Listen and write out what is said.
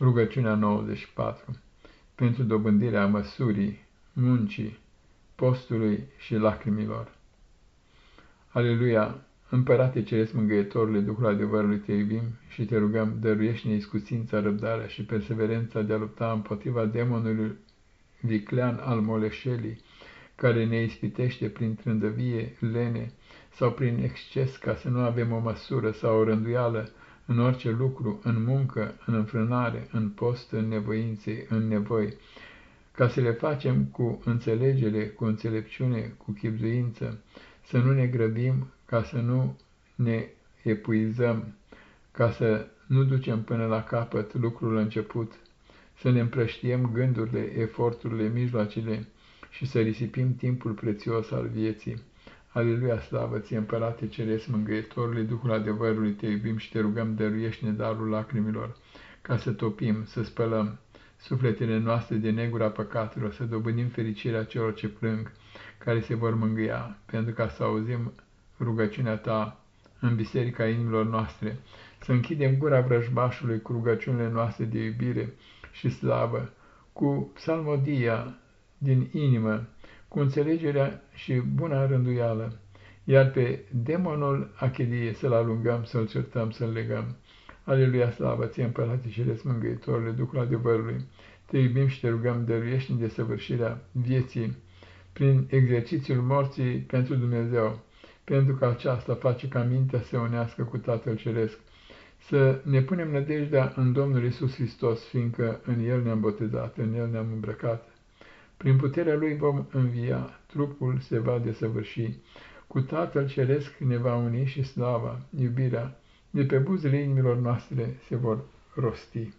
Rugăciunea 94 Pentru dobândirea măsurii, muncii, postului și lacrimilor. Aleluia! Împărate Ceresc Mângâietorule, Duhul adevărului, te iubim și te rugăm, dăruiește-ne iscusința, răbdarea și perseverența de a lupta împotriva demonului viclean al moleșelii, care ne ispitește prin trândăvie, lene sau prin exces ca să nu avem o măsură sau o rânduială în orice lucru, în muncă, în înfrânare, în post, în nevoințe, în nevoi, ca să le facem cu înțelegere, cu înțelepciune, cu chipzuință, să nu ne grăbim, ca să nu ne epuizăm, ca să nu ducem până la capăt lucrul început, să ne împrăștiem gândurile, eforturile, mijloacele și să risipim timpul prețios al vieții Aleluia, slavă ție, Împărate Ceresc, Mângâietorului, Duhul adevărului, te iubim și te rugăm, dăruiește-ne darul lacrimilor, ca să topim, să spălăm sufletele noastre de negura păcatelor, să dobândim fericirea celor ce plâng, care se vor mângâia, pentru ca să auzim rugăciunea ta în biserica inimilor noastre, să închidem gura vrăjmașului cu rugăciunile noastre de iubire și slavă, cu psalmodia din inimă, cu înțelegerea și buna rânduială, iar pe demonul achidie să-l alungăm, să-l certăm, să-l legăm. Aleluia, slavă ție, Împărate Ceresc, Mângâitorule, Duhul adevărului, te iubim și te rugăm, dăruiești în desăvârșirea vieții prin exercițiul morții pentru Dumnezeu, pentru că aceasta face ca mintea să unească cu Tatăl Ceresc, să ne punem nădejdea în Domnul Isus Hristos, fiindcă în El ne-am botezat, în El ne-am îmbrăcat, prin puterea lui vom învia, trupul se va desăvârși, cu Tatăl Ceresc ne va uni și slava, iubirea, de pe buzele inimilor noastre se vor rosti.